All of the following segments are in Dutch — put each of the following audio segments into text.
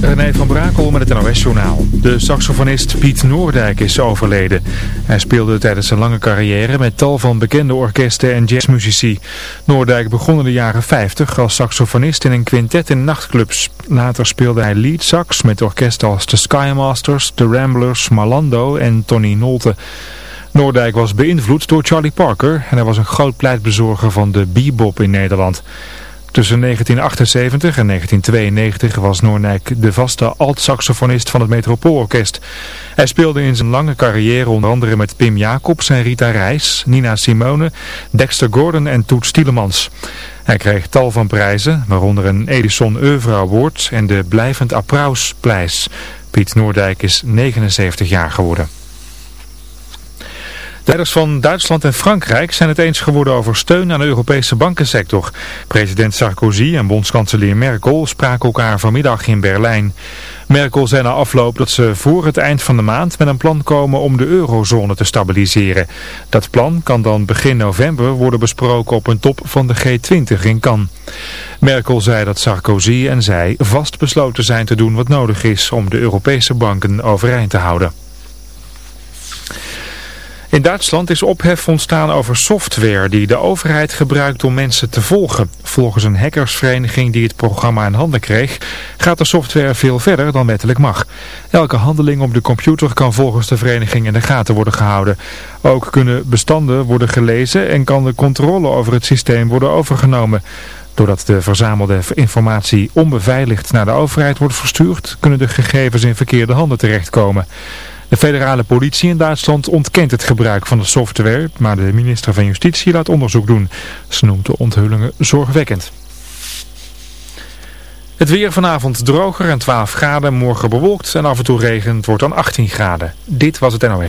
René van Brakel met het NOS-journaal. De saxofonist Piet Noordijk is overleden. Hij speelde tijdens zijn lange carrière met tal van bekende orkesten en jazzmuzici. Noordijk begon in de jaren 50 als saxofonist in een quintet in nachtclubs. Later speelde hij lead sax met orkesten als de Skymasters, de Ramblers, Malando en Tony Nolte. Noordijk was beïnvloed door Charlie Parker en hij was een groot pleitbezorger van de bebop in Nederland. Tussen 1978 en 1992 was Noordijk de vaste alt-saxofonist van het Metropoolorkest. Hij speelde in zijn lange carrière onder andere met Pim Jacobs en Rita Reis, Nina Simone, Dexter Gordon en Toet Stielemans. Hij kreeg tal van prijzen, waaronder een Edison Oeuvre Award en de Blijvend Applaus-prijs. Piet Noordijk is 79 jaar geworden. Leiders van Duitsland en Frankrijk zijn het eens geworden over steun aan de Europese bankensector. President Sarkozy en bondskanselier Merkel spraken elkaar vanmiddag in Berlijn. Merkel zei na afloop dat ze voor het eind van de maand met een plan komen om de eurozone te stabiliseren. Dat plan kan dan begin november worden besproken op een top van de G20 in Cannes. Merkel zei dat Sarkozy en zij vastbesloten zijn te doen wat nodig is om de Europese banken overeind te houden. In Duitsland is ophef ontstaan over software die de overheid gebruikt om mensen te volgen. Volgens een hackersvereniging die het programma in handen kreeg, gaat de software veel verder dan wettelijk mag. Elke handeling op de computer kan volgens de vereniging in de gaten worden gehouden. Ook kunnen bestanden worden gelezen en kan de controle over het systeem worden overgenomen. Doordat de verzamelde informatie onbeveiligd naar de overheid wordt verstuurd, kunnen de gegevens in verkeerde handen terechtkomen. De federale politie in Duitsland ontkent het gebruik van de software, maar de minister van Justitie laat onderzoek doen. Ze noemt de onthullingen zorgwekkend. Het weer vanavond droger en 12 graden, morgen bewolkt en af en toe regen. Het wordt dan 18 graden. Dit was het NOS.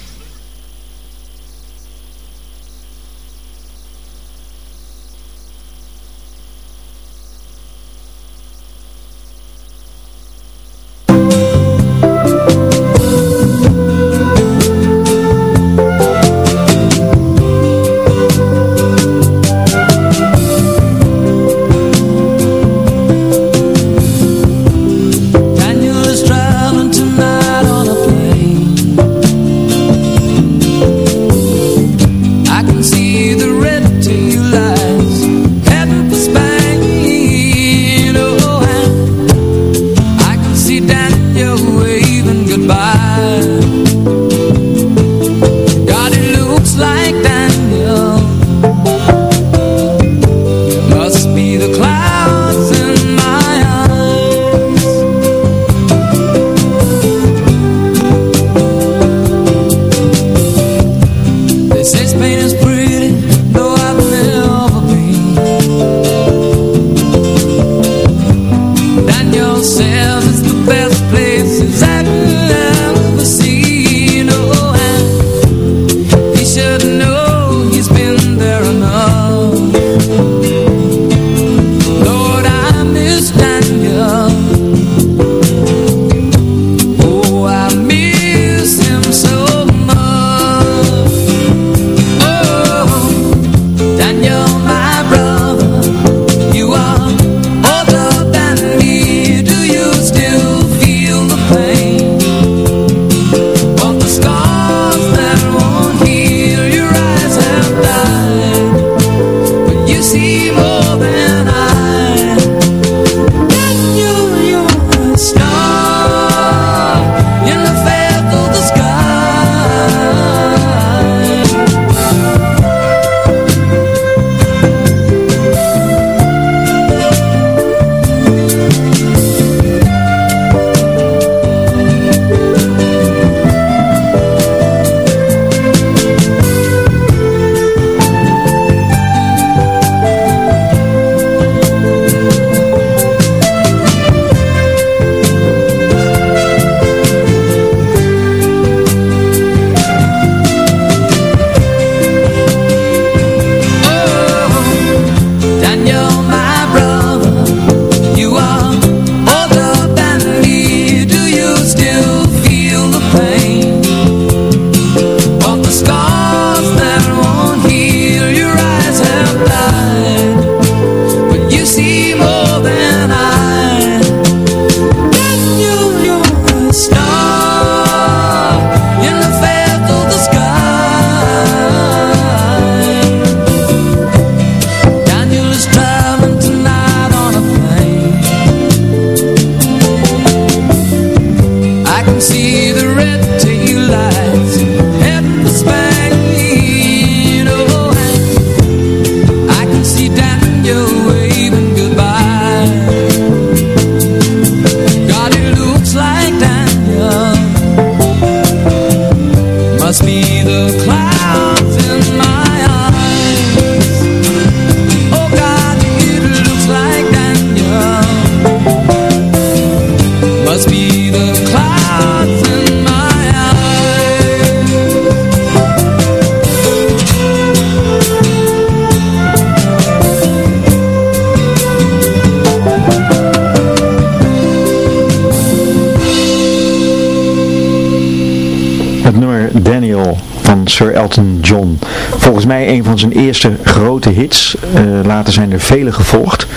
Sir Elton John. Volgens mij een van zijn eerste grote hits. Uh, later zijn er vele gevolgd.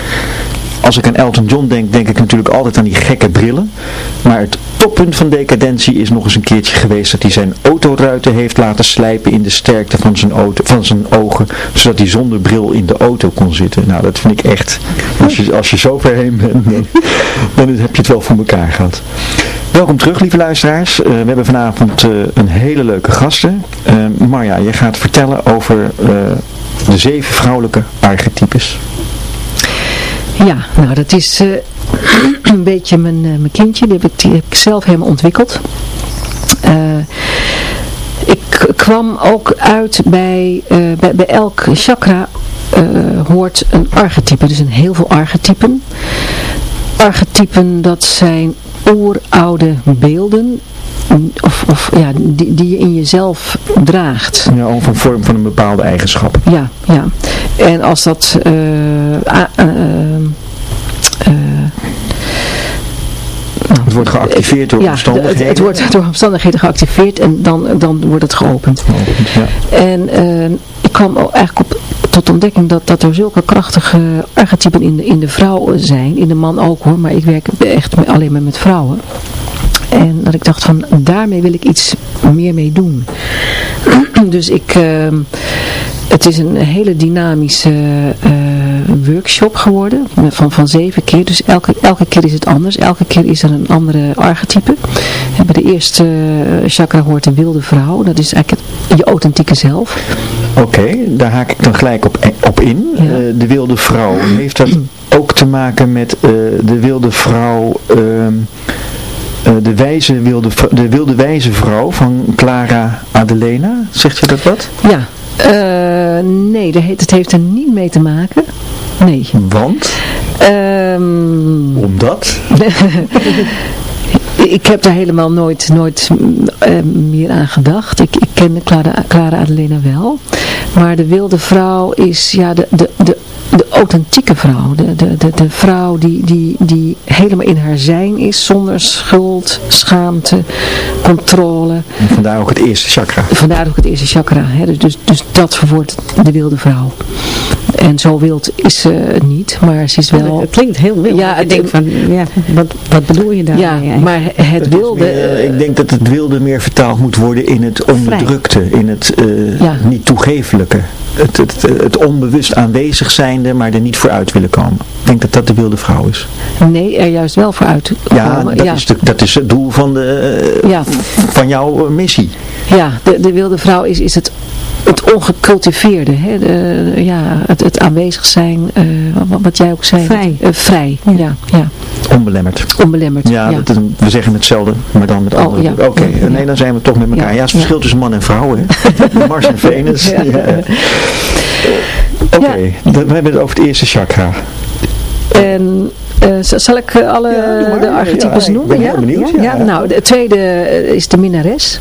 Als ik aan Elton John denk, denk ik natuurlijk altijd aan die gekke brillen. Maar het toppunt van decadentie is nog eens een keertje geweest dat hij zijn autoruiten heeft laten slijpen in de sterkte van zijn, ogen. Zodat hij zonder bril in de auto kon zitten. Nou, dat vind ik echt, als je, als je zo ver heen bent, dan, heb je het wel voor elkaar gehad. Welkom terug lieve luisteraars. Uh, we hebben vanavond uh, een hele leuke gasten. Marja, je gaat vertellen over de zeven vrouwelijke archetypes. Ja, nou dat is een beetje mijn, mijn kindje. Die heb, ik, die heb ik zelf helemaal ontwikkeld. ik kwam ook uit bij, bij, bij elk chakra hoort een archetype. Dus een heel veel archetypen. Archetypen dat zijn oeroude beelden of, of ja, die, die je in jezelf draagt. Ja, of een vorm van een bepaalde eigenschap. Ja, ja. En als dat uh, het wordt geactiveerd door omstandigheden. Het, het, wordt door omstandigheden geactiveerd en dan, dan wordt het geopend. ja. En ik kwam eigenlijk op, tot ontdekking dat, dat er zulke krachtige archetypen in de, in de vrouw zijn. In de man ook hoor, maar ik werk echt alleen maar met vrouwen. En dat ik dacht van, daarmee wil ik iets meer mee doen. dus ik, uh, het is een hele dynamische uh, workshop geworden. Van, van zeven keer. Dus elke, elke keer is het anders. Elke keer is er een andere archetype. En bij de eerste uh, chakra hoort de wilde vrouw. Dat is eigenlijk het, je authentieke zelf. Oké, daar haak ik dan gelijk op, op in. Ja. Uh, de wilde vrouw. Heeft dat ook te maken met de wilde vrouw... Ehm, de, wijze wilde, de wilde wijze vrouw van Clara Adelena. Zegt je dat wat? Ja. Uh, nee, dat heeft, het heeft er niet mee te maken. Nee. Want? Um, Omdat? ik heb daar helemaal nooit, nooit uh, meer aan gedacht. Ik, ik ken Clara, Clara Adelena wel. Maar de wilde vrouw is ja, de, de, de de authentieke vrouw. De, de, de, de vrouw die, die, die helemaal in haar zijn is, zonder schuld, schaamte, controle. En vandaar ook het eerste chakra. Vandaar ook het eerste chakra. Hè. Dus, dus, dus dat verwoordt de wilde vrouw. En zo wild is ze niet, maar ze is wel... Het klinkt heel wild. Ja, ik denk van, ja, wat, wat bedoel je daar? Ja, maar het wilde... Meer, ik denk dat het wilde meer vertaald moet worden in het onderdrukte, in het uh, ja. niet toegefelijke. Het, het, het, onbewust aanwezig zijnde, maar er niet vooruit willen komen. Ik denk dat dat de wilde vrouw is. Nee, er juist wel vooruit Ja, dat, ja. Is, de, dat is het doel van, de, ja. van jouw missie. Ja, de, de wilde vrouw is, is het het ongecultiveerde, hè? De, ja, het, het aanwezig zijn, uh, wat, wat, jij ook zei. Vrij. Uh, vrij, ja. ja. ja. Onbelemmerd. Onbelemmerd, ja. ja. Dat, we zeggen hetzelfde, maar dan met andere. Oh, ja. Oké, okay. nee, dan zijn we toch met elkaar. Ja, het verschil tussen man en vrouw, hè. Mars en Venus. Ja. Oké, okay. we hebben het over het eerste chakra. En uh, zal ik alle ja, de archetypes ja, noemen? Ja, benieuwd, ja. ja. Nou, de tweede is de minares.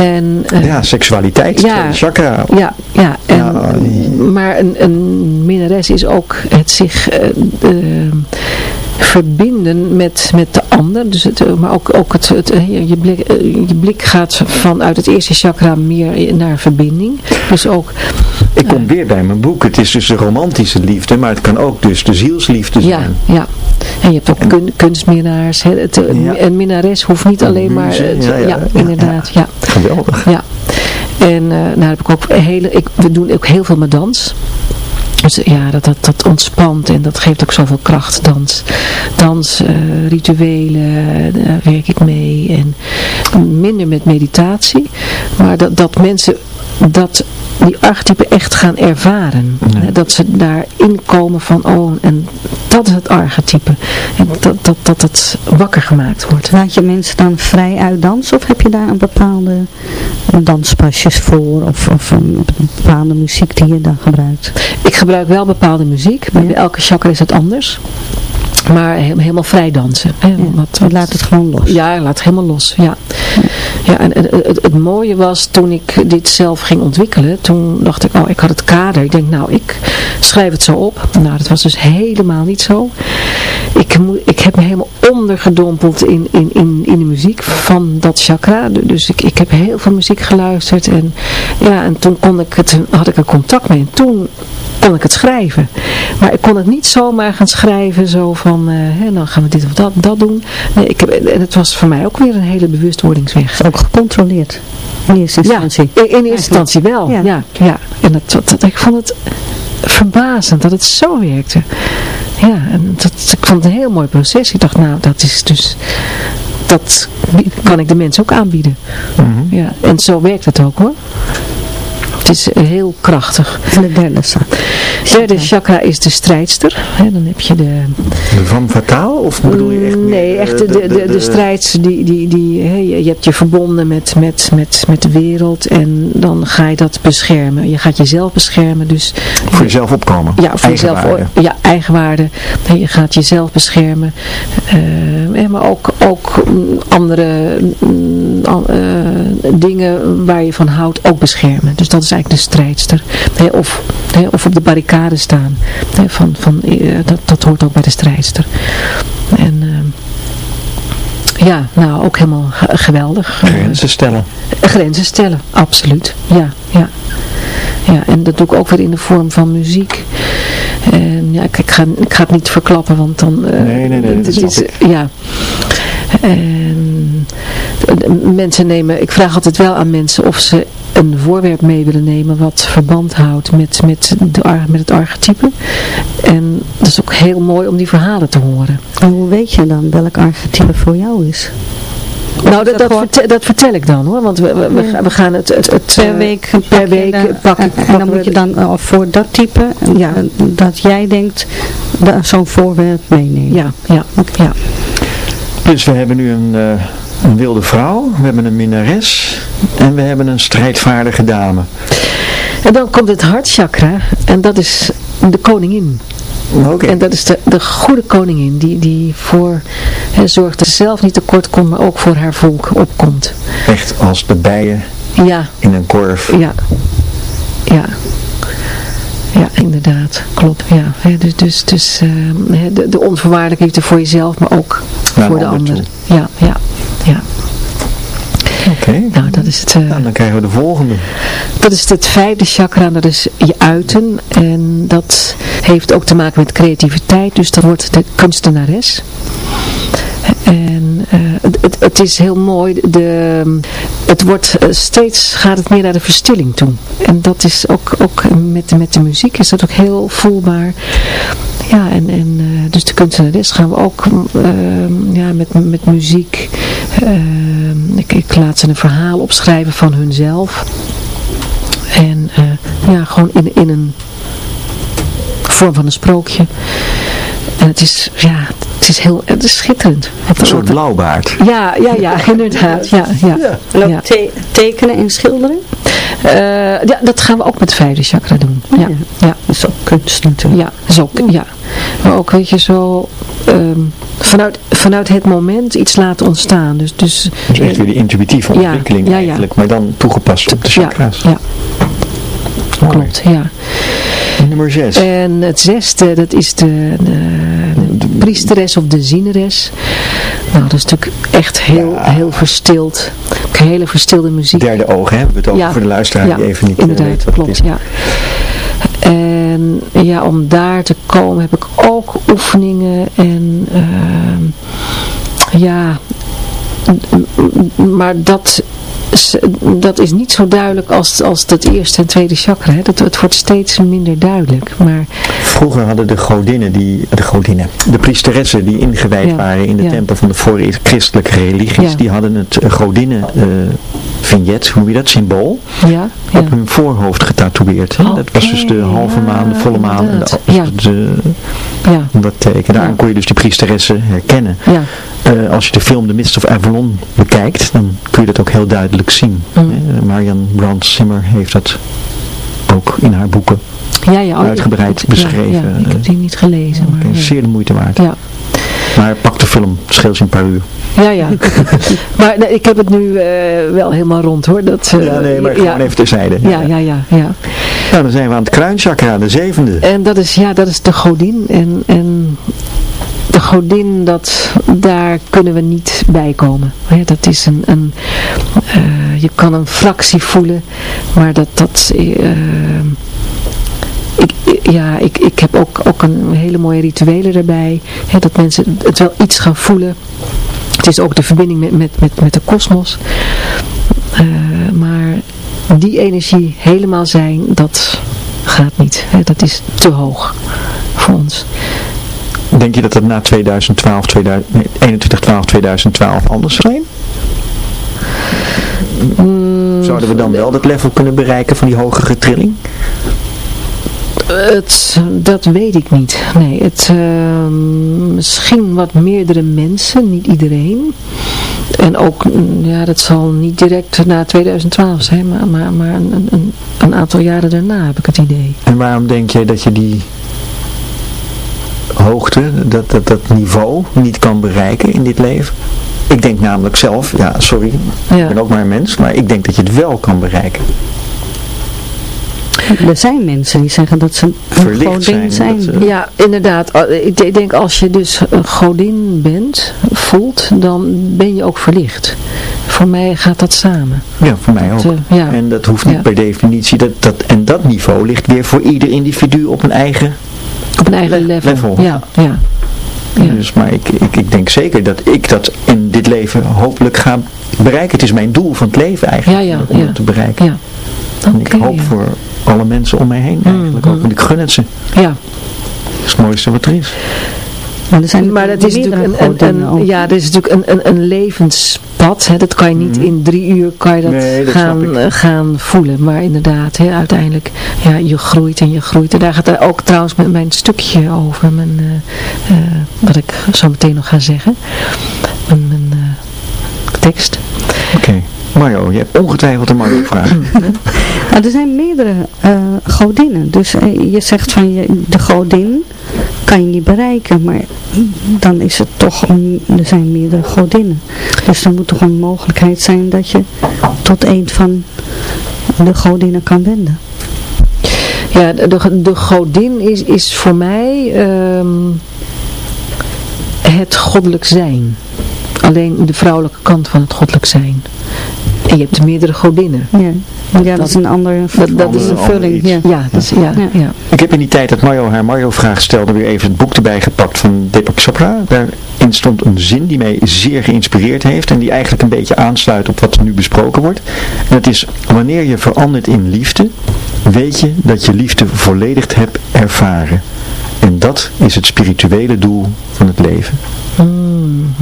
En, uh, ja, seksualiteit, ja, chakra. Ja, ja, en, ja maar een, een minnares is ook het zich verbinden met, met de ander. Dus het, maar ook, ook het, het, je, blik, je blik gaat vanuit het eerste chakra meer naar verbinding. Dus ook... Ik kom weer bij mijn boek. Het is dus de romantische liefde, maar het kan ook dus de zielsliefde zijn. Ja, ja. En je hebt ook kun, kunstminnaars. Hè. Het, ja. Een minnares hoeft niet alleen maar... Het, ja, ja, inderdaad. Ja. Geweldig. Ja. En uh, nou heb ik ook hele... Ik, we doen ook heel veel met dans. Dus ja, dat, dat, dat ontspant en dat geeft ook zoveel kracht. Dans, dans uh, rituelen, daar werk ik mee. En minder met meditatie. Maar dat, dat mensen dat die archetypen echt gaan ervaren. Dat ze daarin komen van, oh, en dat is het archetype. En dat, dat, dat het wakker gemaakt wordt. Laat je mensen dan vrij uitdansen of heb je daar een bepaalde danspasjes voor? Of, of een bepaalde muziek die je dan gebruikt? Ik gebruik wel bepaalde muziek. Bij elke chakra is het anders. Maar helemaal vrij dansen. Hè? wat, wat, laat het gewoon los. Ja, laat het helemaal los. Ja. ja. en het, het, het, mooie was toen ik dit zelf ging ontwikkelen. Toen dacht ik, oh ik had het kader. Ik denk nou ik schrijf het zo op. Nou dat was dus helemaal niet zo. Ik, ik heb me helemaal ondergedompeld in, in, in, in de muziek van dat chakra. Dus ik, ik heb heel veel muziek geluisterd. En, ja, en toen kon ik het, had ik er contact mee. En toen kon ik het schrijven. Maar ik kon het niet zomaar gaan schrijven zo van, uh, hè, dan gaan we dit of dat, dat doen. Nee, ik heb, en het was voor mij ook weer een hele bewustwordingsweg. Ook gecontroleerd. In eerste instantie. Ja, in, in eerste instantie wel. Ja. ja, ja. En dat, dat, ik vond het verbazend dat het zo werkte. Ja, en dat, ik vond het een heel mooi proces. Ik dacht, nou, dat is dus dat kan ik de mensen ook aanbieden. Mhm. ja, en zo werkt het ook hoor. Het is heel krachtig. En de derde chakra? Derde chakra is de strijdster. dan heb je de... De van fataal? Of bedoel je echt Nee, echt de, de, de, de, strijdster. Die, die, die, je hebt je verbonden met, met, met, met de wereld. En dan ga je dat beschermen. Je gaat jezelf beschermen. Dus, voor jezelf opkomen? Ja, voor jezelf. Ja, eigenwaarde. Je gaat jezelf beschermen. Uh, maar ook, ook andere uh, dingen waar je van houdt ook beschermen. Dus dat is eigenlijk de strijdster. of, of op de barricade staan. van, van, eh, dat, dat hoort ook bij de strijdster. En... Ehm, ja, nou ook helemaal geweldig. Grenzen stellen. Grenzen stellen, absoluut. Ja, ja. Ja, en dat doe ik ook weer in de vorm van muziek. En ja, ik, ik, ga, ik ga het niet verklappen, want dan... Uh, nee, nee, nee, dat is, Ja. En mensen nemen, ik vraag altijd wel aan mensen of ze een voorwerp mee willen nemen wat verband houdt met, met, de, met het archetype. En dat is ook heel mooi om die verhalen te horen. En hoe weet je dan welk archetype voor jou is? nou, dat, dat, vertel, dat, vertel, ik dan hoor, want we, we, we gaan het, het, het, per week, per week pakken. En, dan moet je dan uh, voor dat type, ja. dat jij denkt, zo'n voorwerp meenemen. Ja, ja, ja. Dus we hebben nu een, uh, een wilde vrouw, we hebben een minnares en we hebben een strijdvaardige dame. En dan komt het hartchakra en dat is de koningin. Okay. En dat is de, de goede koningin die, die voor he, zorgt dat ze zelf niet tekort komt, maar ook voor haar volk opkomt. Echt als de bijen ja. in een korf. Ja, ja. Ja, inderdaad. Klopt. Ja. He, dus dus, dus uh, de, de onvoorwaardelijke liefde voor jezelf, maar ook voor de ander. Ja, ja, ja. Oké. Nou, dat is het. Uh, dan krijgen we de volgende. Dat is het vijfde chakra, dat is je uiten. En dat heeft ook te maken met creativiteit. Dus dat wordt de kunstenares. En uh, het, het, is heel mooi. De, het wordt uh, steeds gaat het meer naar de verstilling toe. En dat is ook, ook met, met de muziek is dat ook heel voelbaar. Ja, en, en dus de kunstenares gaan we ook ja, met, met muziek. Ik, ik laat ze een verhaal opschrijven van hunzelf. En ja, gewoon in, in een vorm van een sprookje. En het is, ja, is heel, het is schitterend. Een soort blauwbaard. Ja, ja, ja, inderdaad. Ja, ja. En ook te tekenen en schilderen? Uh, ja, dat gaan we ook met de vijfde chakra doen. Ja, ja. Dat is ook kunst natuurlijk. Ja, is ook, ja. Maar ook, weet je, zo um, vanuit, vanuit het moment iets laten ontstaan. Dus, dus, dus echt weer die intuïtieve ontwikkeling ja, ja, eigenlijk, maar dan toegepast op de chakra's. Ja, ja. klopt, ja. Nummer 6. En het zesde, dat is de, de, de priesteres of de zieneres. Nou, dat is natuurlijk echt heel, ja. heel verstild. Hele verstilde muziek. Derde oog, hè? We het ook ja. voor de luisteraar ja, die even niet inderdaad, weet wat klopt, het is. Ja. En ja, om daar te komen heb ik ook oefeningen en uh, ja, maar dat dat is niet zo duidelijk als, als dat eerste en tweede chakra. Hè. Dat, het wordt steeds minder duidelijk. Maar... Vroeger hadden de godinnen, die, de godinnen, de priesteressen die ingewijd waren in de tempel van de vooreerst christelijke religies, die hadden het godinnen uh, vignet, hoe je dat, symbool, op hun voorhoofd getatoeëerd. dat was dus de halve maan, de volle maan, en de, dat teken. Daaraan kon je dus die priesteressen herkennen. Ja. Uh, als je de film The Mist of Avalon bekijkt, dan kun je dat ook heel duidelijk zien. Mm. Uh, Marian Brand Simmer heeft dat ook in haar boeken ja, ja, oh, uitgebreid beschreven. Ja, ik heb die niet gelezen. Maar, okay, zeer de moeite waard. Ja. Maar pak de film, scheelt je een paar uur. Ja, ja. maar nee, ik heb het nu uh, wel helemaal rond hoor. Dat, uh, ja, nee, maar gewoon even terzijde. Ja, ja, ja. ja, Nou, dan zijn we aan het kruinchakra, de zevende. En dat is, ja, dat is de godin. En, en de godin, dat, daar kunnen we niet bij komen. Dat is een, een uh, je kan een fractie voelen, maar dat, dat ik, ja, ik, ik heb ook, ook een hele mooie rituelen erbij. Dat mensen het wel iets gaan voelen. Het is ook de verbinding met, met, met, met de kosmos. Uh, maar die energie helemaal zijn, dat gaat niet. Dat is te hoog voor ons. Denk je dat het na 2012, 2021, 12, 2012 anders zijn? Mm, Zouden we dan wel dat level kunnen bereiken van die hogere trilling? Het, dat weet ik niet. Nee, het, uh, misschien wat meerdere mensen, niet iedereen. En ook, ja, dat zal niet direct na 2012 zijn, maar, maar, maar een, een, een aantal jaren daarna heb ik het idee. En waarom denk je dat je die hoogte, dat, dat, dat niveau niet kan bereiken in dit leven? Ik denk namelijk zelf, ja sorry, ja. ik ben ook maar een mens, maar ik denk dat je het wel kan bereiken. Er zijn mensen die zeggen dat ze een godin zijn. Ja, inderdaad. Ik denk als je dus een godin bent, voelt, dan ben je ook verlicht. Voor mij gaat dat samen. Ja, voor mij ook. Eh, ja. En dat hoeft niet per definitie. Dat, dat, en dat niveau ligt weer voor ieder individu op een eigen, op een eigen level. Ja, ja. Ja. Dus, maar ik, ik, ik denk zeker dat ik dat in dit leven hopelijk ga bereiken. Het is mijn doel van het leven eigenlijk, ja, ja, om dat te bereiken. Ja. Okay, ik hoop voor alle mensen om mij heen eigenlijk ook. Want ik gun het ze. Ja. Dat is het mooiste wat er is. Maar, er zijn maar dat is natuurlijk een, een, een ja, dat is natuurlijk een, een, een levenspad. Hè. Dat kan je niet mhm. in drie uur kan je dat, gaan, uh, gaan voelen. Maar inderdaad, hè, uiteindelijk, ja, je groeit en je groeit. En daar gaat er ook trouwens met mijn stukje over. Mijn, uh, uh, wat ik zo meteen nog ga zeggen. Mijn, mijn tekst. Oké. Mario, je hebt ongetwijfeld een Mario er zijn meerdere uh, godinnen. Dus uh, je zegt van je, de godin kan je niet bereiken. Maar dan is het toch, een, er zijn meerdere godinnen. Dus er moet toch een mogelijkheid zijn dat je tot een van de godinnen kan wenden. Ja, de, de godin is, is voor mij um, het goddelijk zijn. Alleen de vrouwelijke kant van het goddelijk zijn. En je hebt meerdere godinnen. Ja, ja dat, is een andere dat, dat is een vulling. Ja. Ja, ja. ja, Ik heb in die tijd dat Mario haar Mario-vraag stelde weer even het boek erbij gepakt van Deepak Chopra. Daarin stond een zin die mij zeer geïnspireerd heeft en die eigenlijk een beetje aansluit op wat er nu besproken wordt. En dat is, wanneer je verandert in liefde, weet je dat je liefde volledig hebt ervaren. En dat is het spirituele doel van het leven. Mm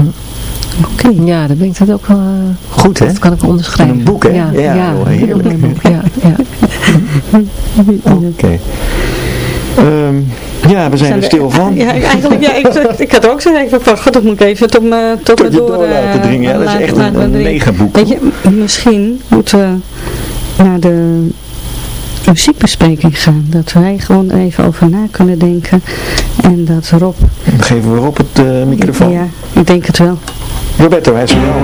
Oké. Ja, dat ben ik dat ook wel... Uh, Goed, hè? Dat kan ik onderschrijven. een boek, hè? Ja, ja, ja heerlijk. Boek, ja, ja. Oké. Um, ja, we zijn, er stil van. Ja, eigenlijk, ja, ik, ik had ook zo even van, god, dat moet ik even tot me, tot, tot me door, door laten dringen. Ja, dat is echt een, een mega boek. Weet je, misschien moeten we naar de muziekbespreking gaan. Dat wij gewoon even over na kunnen denken. En dat Rob... Dan geven we Rob het uh, microfoon. Ja, ik denk het wel. Roberto, hij is er wel.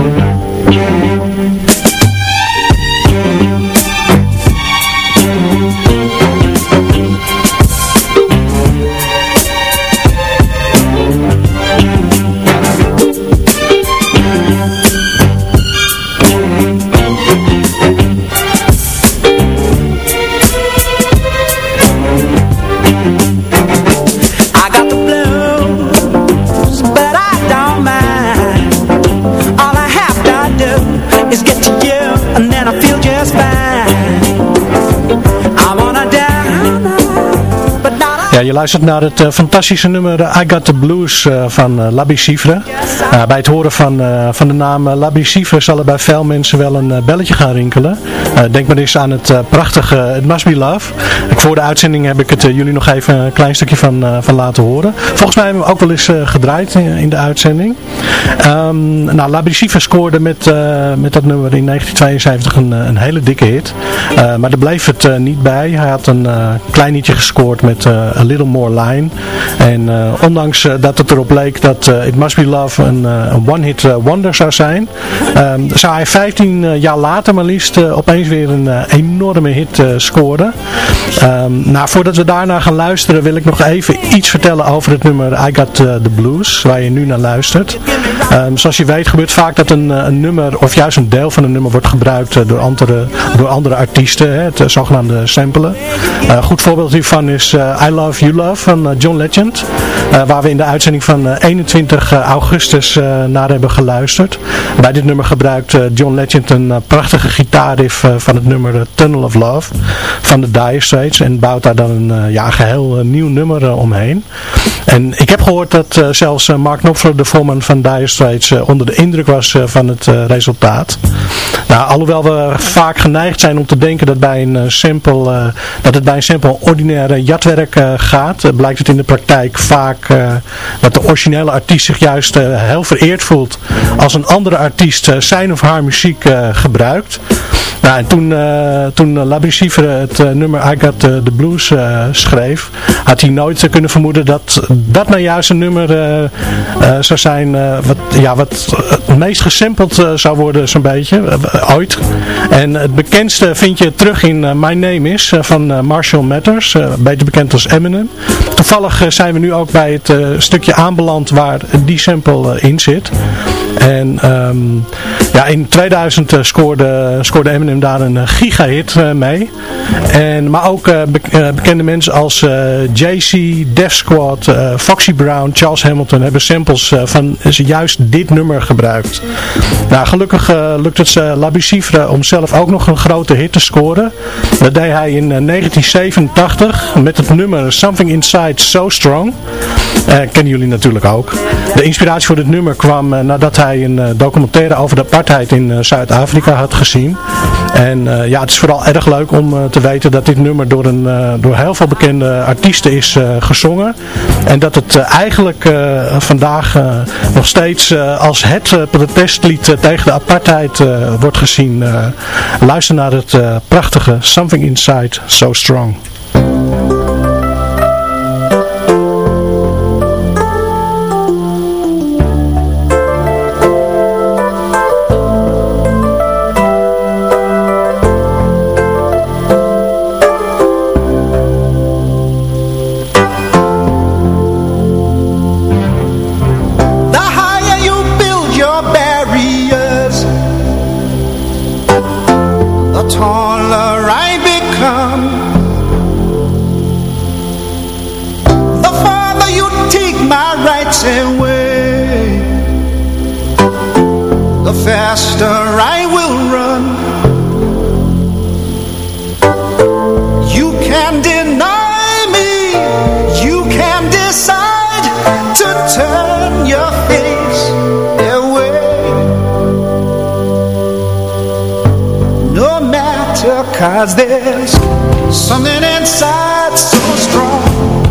Je luistert naar het uh, fantastische nummer I Got The Blues uh, van uh, Labby Cifre. bij het horen van, van de naam Labby Cifre zal er bij veel mensen wel een belletje gaan rinkelen. denk maar eens aan het prachtige It Must Be Love. voor de uitzending heb ik het jullie nog even een klein stukje van, van laten horen. Volgens mij hebben we ook wel eens gedraaid in, de uitzending. Um, nou, Labby Cifre scoorde met, met dat nummer in 1972 een, een hele dikke hit. maar daar bleef het niet bij. Hij had een klein nietje gescoord met Little More Line. En uh, ondanks uh, dat het erop leek dat uh, It Must Be Love een, een one-hit wonder zou zijn, um, zou hij 15 jaar later maar liefst opeens weer een enorme hit scoren. Um, nou, voordat we daarna gaan luisteren wil ik nog even iets vertellen over het nummer I Got The Blues, waar je nu naar luistert. Um, zoals je weet gebeurt vaak dat een, een, nummer, of juist een deel van een nummer wordt gebruikt door andere, door andere artiesten, hè, het zogenaamde samplen. Een goed voorbeeld hiervan is I Love You Love van eh, John Legend. Eh, waar we in de uitzending van 21 eh, augustus naar hebben geluisterd. Bij dit nummer gebruikt John Legend een prachtige gitaarriff van het nummer Tunnel of Love van de Dire Straits. En bouwt daar dan een ja, geheel nieuw nummer omheen. En ik heb gehoord dat zelfs Mark Knopfler, de voorman van Dire Straits, onder de indruk was van het resultaat. Nou, alhoewel we vaak geneigd zijn om te denken dat, bij een sample, dat het bij een sample ordinaire jatwerk gaat, blijkt het in de praktijk vaak dat de originele artiest zich juist heel vereerd voelt als een andere artiest zijn of haar muziek gebruikt. Nou, en toen, uh, toen Labri het nummer I Got the, Blues schreef, had hij nooit kunnen vermoeden dat dat nou juist een nummer zou zijn wat, ja, wat het meest gesampled zou worden zo'n beetje, ooit. En het bekendste vind je terug in My Name Is van Marshall Matters, beter bekend als Eminem. Toevallig eh, zijn we nu ook bij het stukje aanbeland waar die sample in zit. En um, ja, in 2000 uh, scoorde, scoorde Eminem daar een gigahit mee. En, maar ook be bekende mensen als JC, Def Squad, Foxy Brown, Charles Hamilton hebben samples van juist dit nummer gebruikt. Nou, gelukkig lukt het Labi Cifre om zelf ook nog een grote hit te scoren. Dat deed hij in 1987 met het nummer Something Inside So Strong. Kennen jullie natuurlijk ook. De inspiratie voor dit nummer kwam nadat hij een documentaire over de in Zuid-Afrika had gezien. En ja, het is vooral erg leuk om te weten dat dit nummer door, een, door heel veel bekende artiesten is gezongen. En dat het eigenlijk vandaag nog steeds als het protestlied tegen de apartheid wordt gezien. luister naar het prachtige Something Inside So Strong. Cause there's something inside so strong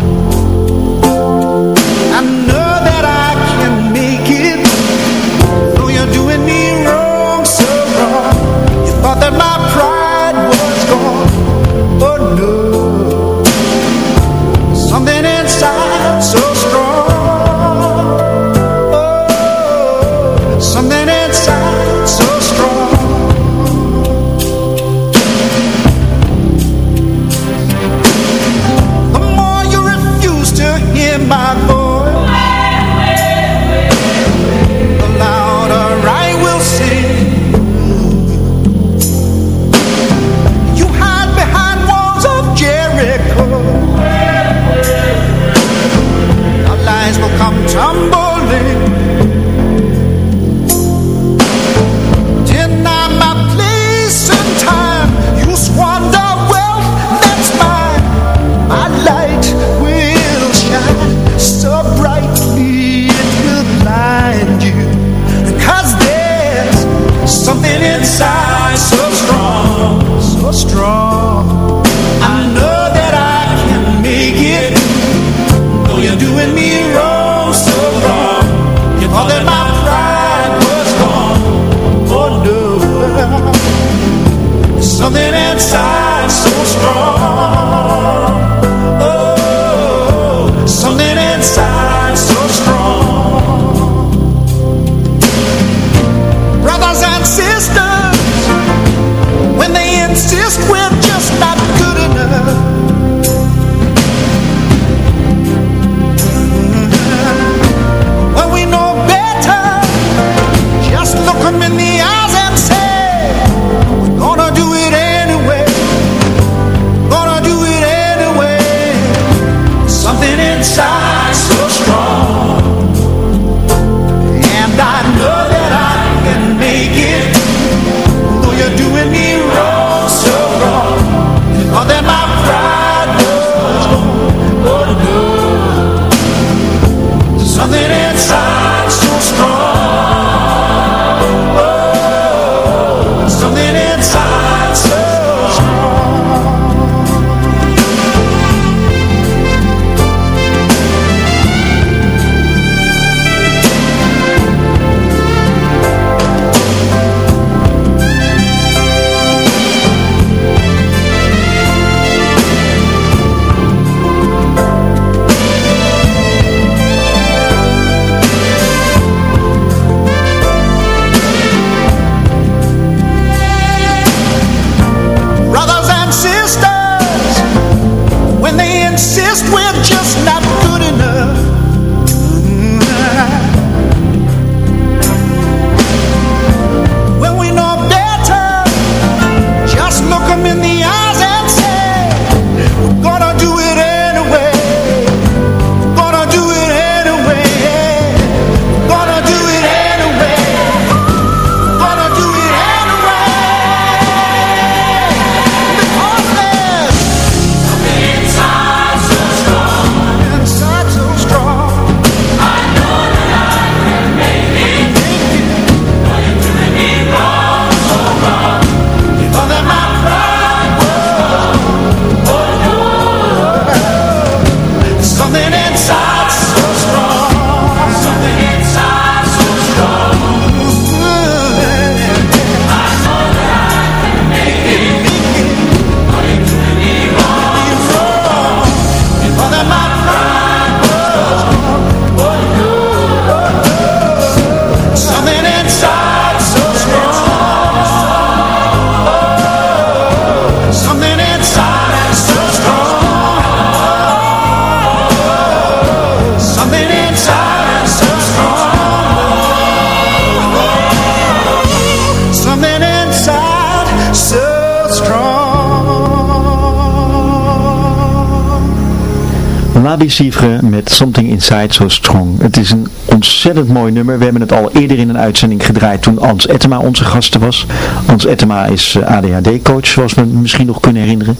Labi Sivre met Something Inside So Strong. Het is een ontzettend mooi nummer. We hebben het al eerder in een uitzending gedraaid toen Ans Ettema onze gasten was. Ans Ettema is eh, ADHD-coach, zoals we misschien nog kunnen herinneren.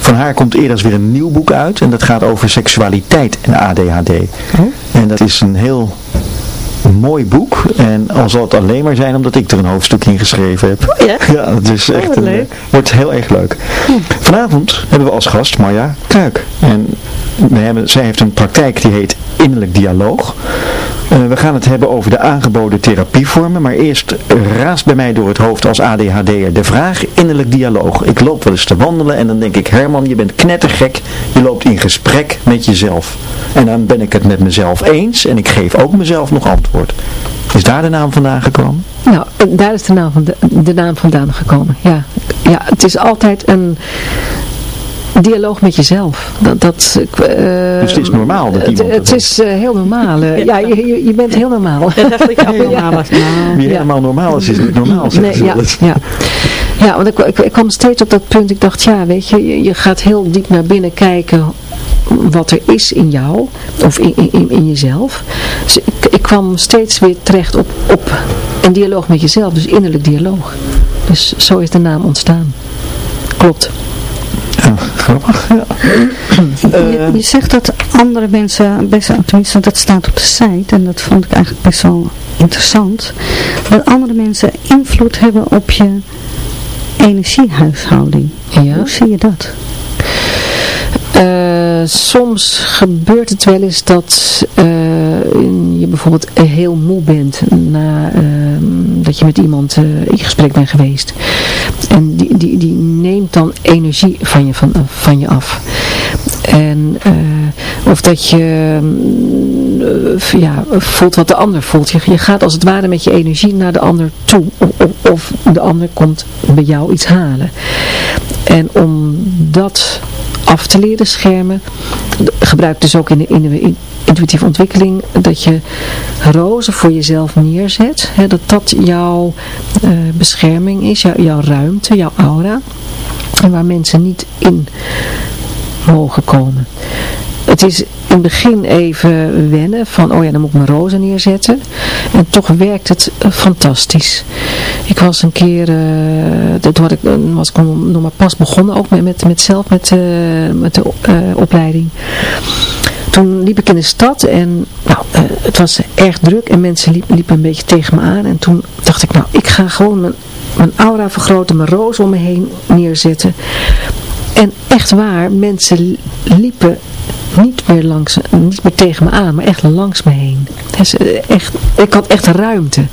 Van haar komt eerder weer een nieuw boek uit en dat gaat over seksualiteit en ADHD. En dat is een heel een mooi boek. En al zal het alleen maar zijn omdat ik er een hoofdstuk in geschreven heb. Oh ja? Ja, het is echt een, leuk. wordt heel erg leuk. Vanavond hebben we als gast Marja Kruik. En zij heeft een praktijk die heet Innerlijk Dialoog. Eh, we gaan het hebben over de aangeboden therapievormen, maar eerst raast bij mij door het hoofd als ADHD'er de vraag innerlijk dialoog. Ik loop wel eens te wandelen en dan denk ik, Herman, je bent knettergek, je loopt in gesprek met jezelf. En dan ben ik het met mezelf eens en ik geef ook mezelf nog antwoord. Is daar de naam vandaan gekomen? Nou, daar is de naam, van de naam vandaan gekomen. Ja. ja, het is altijd een dialoog met jezelf. Dat, dat, eh, Dus het is normaal dat het, iemand Het is eh, heel normaal. eh. ja, je, je, je bent heel normaal. Dat dacht ik abnormaal was. Wie helemaal normaal is, is niet normaal, zeggen Nee, ze ja, ja. ja, want ik, ik, ik kwam steeds op dat punt. Ik dacht, ja, weet je, je, je gaat heel diep naar binnen kijken wat er is in jou, of in, in, in jezelf. Dus ik, ik kwam steeds weer terecht op, op een dialoog met jezelf, dus innerlijk dialoog. Dus zo is de naam ontstaan. Klopt. Grappig. Ja. je, je zegt dat andere mensen, best, tenminste dat staat op de site en dat vond ik eigenlijk best wel interessant, dat andere mensen invloed hebben op je energiehuishouding. Ja. Hoe zie je dat? Eh, soms gebeurt het wel eens dat eh, je bijvoorbeeld heel moe bent na eh, dat je met iemand eh, in gesprek bent geweest. En die, die, die neemt dan energie van je, van, van je af. En, eh, of dat je mm, eh, ja, voelt wat de ander voelt. Je, je gaat als het ware met je energie naar de ander toe. Of, of, of de ander komt bij jou iets halen. En om dat af te leren schermen, gebruik dus ook in de, in intuïtieve ontwikkeling, dat je rozen voor jezelf neerzet. Hè, dat dat jouw eh, bescherming is, jou- jouw ruimte, jouw aura. En waar mensen niet in mogen komen. Het is in het begin even wennen van, oh ja, dan moet ik mijn rozen neerzetten. En toch werkt het eh, fantastisch. Ik was een keer, eh, dat was ik nog maar pas begonnen, ook met, met, zelf met, eh, met de opleiding. Toen liep ik in de stad en nou, het was erg druk en mensen liepen, een beetje tegen me aan. En toen dacht ik, nou, ik ga gewoon mijn, mijn aura vergroten, mijn roos om me heen neerzetten. En echt waar, mensen li- liepen niet meer, langs, niet meer tegen me aan, maar echt langs me heen. Dus, eh, echt, ik had echt ruimte.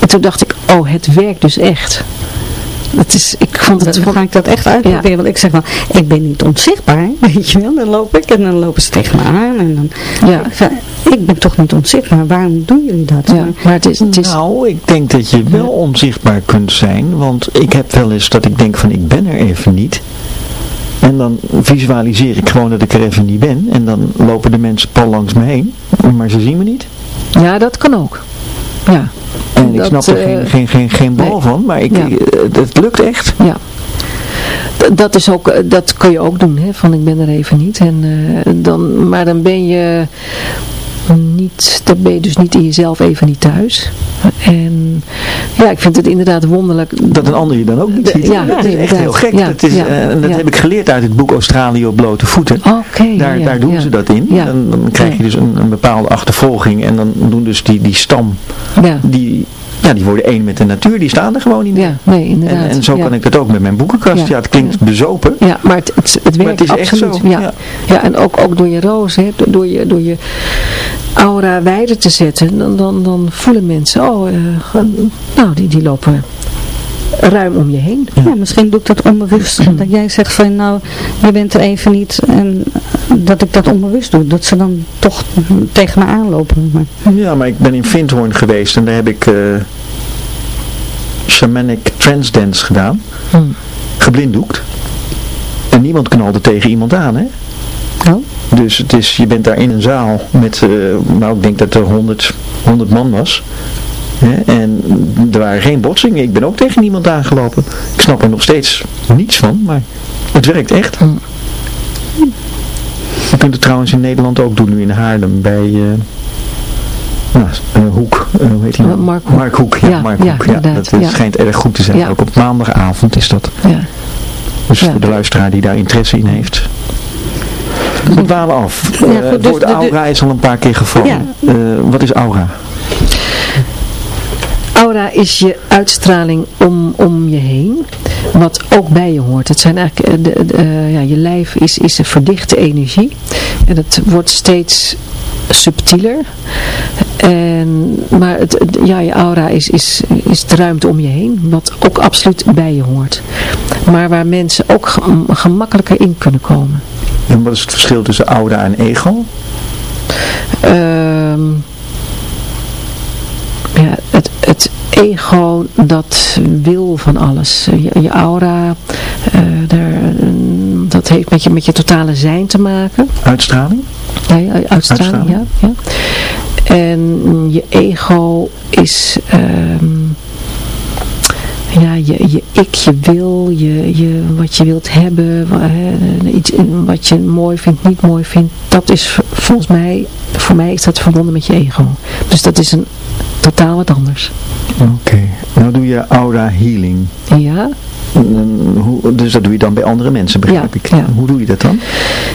En toen dacht ik, oh, het werkt dus echt. Het is, ik vond het... Dan ga ik dat echt uitproberen. Want ik zeg van, ik ben niet onzichtbaar. Weet je wel, dan loop ik en dan lopen ze tegen me aan. En dan, Ja. ik, zeg, ik ben toch niet onzichtbaar. Waarom doen jullie dat? Ja, maar het is, het is Nou, ik denk dat je wel onzichtbaar kunt zijn, want ik heb wel eens dat ik denk van ik ben er even niet. En dan visualiseer ik gewoon dat ik er even niet ben. En dan lopen de mensen pal langs me heen, maar ze zien me niet. ja, dat kan ook. Ja. En ik snap er eh, geen, geen, geen, geen bal nee. van, maar ik, Ja. eh, het lukt echt. Ja. Dat, is ook, eh, dat kun je ook doen, hè, van ik ben er even niet. En, dan, maar dan ben je niet, dan ben je dus niet in jezelf even niet thuis. En ja, ik vind het inderdaad wonderlijk. Dat een ander je dan ook niet ziet. ja, dat is echt heel gek. Ja, dat is, ja, eh, en dat heb ik geleerd uit het boek Australië op blote voeten. Daar, daar doen ze dat in. Ja. En dan krijg je dus een, een bepaalde achtervolging. En dan doen dus die, die stam, Ja, die, ja, die worden één met de natuur. Die staan er gewoon niet meer. ja nee, inderdaad. En, en zo ja. kan ik dat ook met mijn boekenkast. Ja, Ja. het klinkt bezopen. Ja, maar het, het, het Maar werkt het is echt absoluut. zo, Ja. ja. En ook, ook door je roos, hè, door- je, door je aura wijder te zetten, dan, dan, dan voelen mensen, oh, eh, nou, die, die lopen ruim om je heen. Ja, misschien doe ik dat onbewust. Dat jij zegt van nou, je bent er even niet. En dat ik dat onbewust doe. Dat ze dan toch tegen me aanlopen. Maar, Ja, maar ik ben in Vindhoorn geweest en daar heb ik eh, shamanic trance dance gedaan. Hmm. Geblinddoekt. En niemand knalde tegen iemand aan, hè? oh, Dus het is, je bent daar in een zaal met, eh, nou ik denk dat er 100, 100 man was. En er waren geen botsingen. Ik ben ook tegen niemand aangelopen. Ik snap er nog steeds niets van, maar het werkt echt. Je kunt het trouwens in Nederland ook doen, nu in Haarlem, bij... Uh, nou, Hoek, uh, hoe heet nou? Mark Hoek. Mark Hoek, ja, Mark Hoek. Ja, dat schijnt erg goed te zijn. Ook op maandagavond is dat. Ja. Dus voor de luisteraar die daar interesse in heeft. We dwalen af. Ja, goed, het woord aura is al een paar keer gevallen. wat is aura? Aura is je uitstraling om, om je heen, wat ook bij je hoort. Het zijn eigenlijk, eh, de, de, uh, ja, je lijf is, is een verdichte energie en het wordt steeds subtieler. En, maar het, ja, je aura is, is, is de ruimte om je heen, wat ook absoluut bij je hoort. Maar waar mensen ook gemakkelijker in kunnen komen. En wat is het verschil tussen aura en ego? Ja, het, ego dat wil van alles. Je, je aura, uh, daar, dat heeft met je, met je totale zijn te maken. Uitstraling? Ja, uitstraling, Ja, ja. En je ego is... Um, ja, je, je ik, je wil, je, je, wat je wilt hebben, iets, wat je mooi vindt, niet mooi vindt, dat is volgens mij, voor mij is dat verbonden met je ego. Dus dat is een totaal wat anders. Oké, nou doe je aura healing. Ja. Hoe, dus dat doe je dan bij andere mensen, begrijp ik. Ja. Hoe doe je dat dan?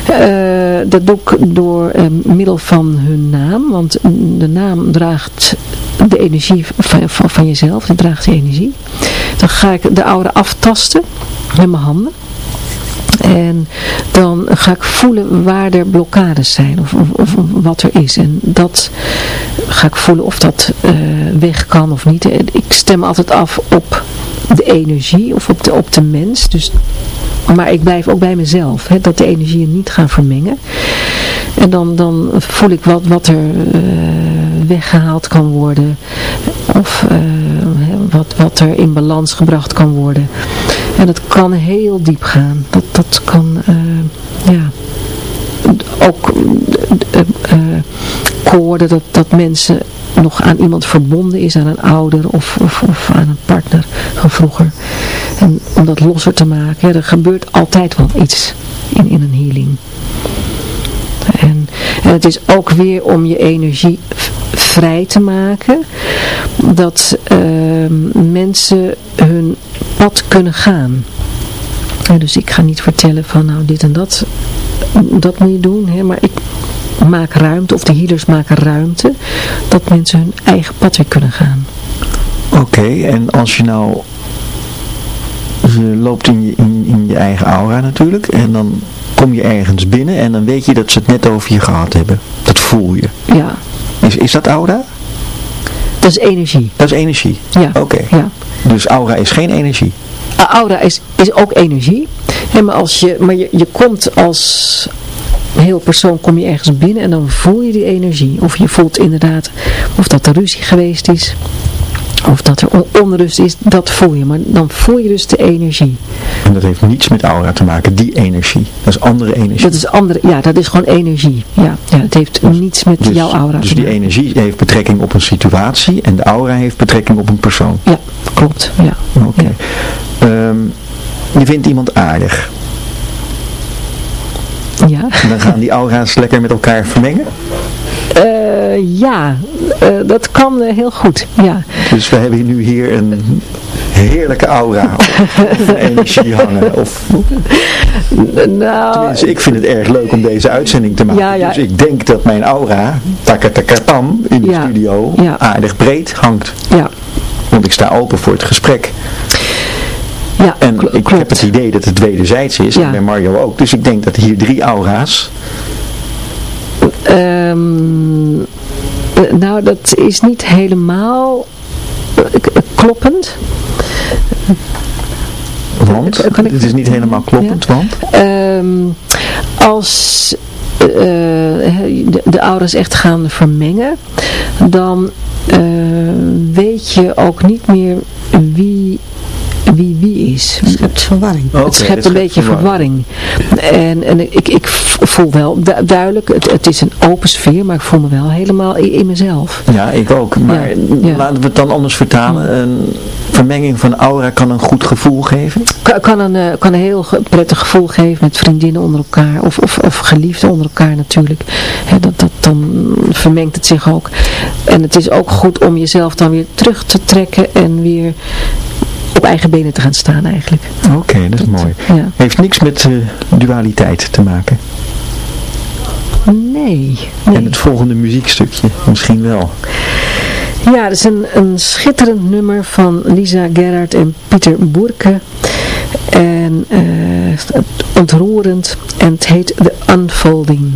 Uh, dat doe ik door uh, middel van hun naam. Want de naam draagt de energie van, van, van jezelf. Die energie. Dan ga ik de aura aftasten met mijn handen. En dan ga ik voelen waar er blokkades zijn of, of, wat er is. En dat ga ik voelen of dat uh, weg kan of niet. Ik stem altijd af op de energie of op de, op de mens. Dus, maar ik blijf ook bij mezelf. Hè, dat de energieën niet gaan vermengen. En dan, dan voel ik wat, wat er uh, weggehaald kan worden. Of uh, wat, wat er in balans gebracht kan worden. En dat kan heel diep gaan. Dat, dat kan, uh, ja, ook uh, koorden dat, dat mensen nog aan iemand verbonden is, aan een ouder of, of, of, aan een partner van vroeger. En om dat losser te maken, ja, er gebeurt altijd wel iets in, in een healing. En, en het is ook weer om je energie vrij te maken, dat uh, mensen hun pad kunnen gaan. dus ik ga niet vertellen van nou dit en dat, dat moet je doen, hè, maar ik maak ruimte, of de healers maken ruimte, dat mensen hun eigen pad weer kunnen gaan. Oké, en als je nou, je loopt in je, in, in je eigen aura natuurlijk, en dan kom je ergens binnen en dan weet je dat ze het net over je gehad hebben. Dat voel je. Ja. Is, is dat aura? Dat is energie. Dat is energie? Ja. Oké. Ja. Dus aura is geen energie? Aura is, is ook energie. maar als je, maar je, je komt als heel persoon kom je ergens binnen en dan voel je die energie. Of je voelt inderdaad of dat er ruzie geweest is. Of dat er onrust is, dat voel je. Maar dan voel je dus de energie. En dat heeft niets met aura te maken, die energie. Dat is andere energie. Dat is andere, ja, dat is gewoon energie. Ja, ja het heeft niets met dus, jouw aura dus te maken. Dus die energie heeft betrekking op een situatie en de aura heeft betrekking op een persoon. Ja, klopt. Ja. Oké. Ehm, je vindt iemand aardig. Ja. En dan gaan die aura's lekker met elkaar vermengen? Uh, ja, uh, dat kan uh, heel goed, ja. Dus we hebben nu hier een heerlijke aura of energie hangen. Of... Nou, Tenminste, ik vind het erg leuk om deze uitzending te maken. Ja, ja. Dus ik denk dat mijn aura, takatakatam, in de Ja, studio, aardig breed hangt. Ja, Want ik sta open voor het gesprek. ja En ik heb het idee dat het wederzijds is. Ja. En bij Mario ook. Dus ik denk dat hier drie aura's. Ehm, eh, nou, dat is niet helemaal eh, kloppend. Want, Kan ik- het is niet helemaal kloppend, want... Ehm, als eh, de, de ouders echt gaan vermengen, dan eh, weet je ook niet meer wie wie wie is. Het schept verwarring. Het schept een beetje verwarring. En, en ik, ik voel wel du- duidelijk, het, het is een open sfeer, maar ik voel me wel helemaal in, in mezelf. Ja, ik ook. Maar Ja, ja. laten we het dan anders vertalen. En vermenging van aura kan een goed gevoel geven? Kan, kan een, eh, kan een heel prettig gevoel geven met vriendinnen onder elkaar. Of, of, of geliefden onder elkaar natuurlijk. dat, dat, dan vermengt het zich ook. En het is ook goed om jezelf dan weer terug te trekken en weer op eigen benen te gaan staan eigenlijk. Oké, dat is mooi. Heeft niks met uh, dualiteit te maken? Nee, nee. En het volgende muziekstukje misschien wel. Ja, dat is een, een schitterend nummer van Lisa Gerard en Pieter Boerke. En uh, ontroerend. En het heet The Unfolding.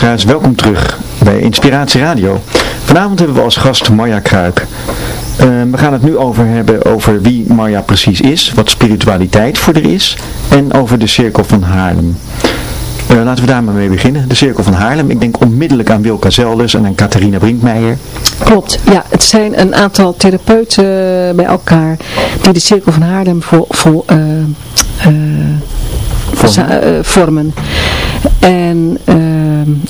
Luisteraars, welkom terug bij Inspiratie Radio. Vanavond hebben we als gast Marja Kruik. Uh, we gaan het nu over hebben over wie Marja precies is, wat spiritualiteit voor er is en over de Cirkel van Haarlem. Uh, laten we daar maar mee beginnen. De Cirkel van Haarlem. Ik denk onmiddellijk aan Wilka Zelders en aan Catharina Brinkmeijer. Klopt, ja. Het zijn een aantal therapeuten bij elkaar die de Cirkel van Haarlem voor, voor, uh, vormen. vormen. En,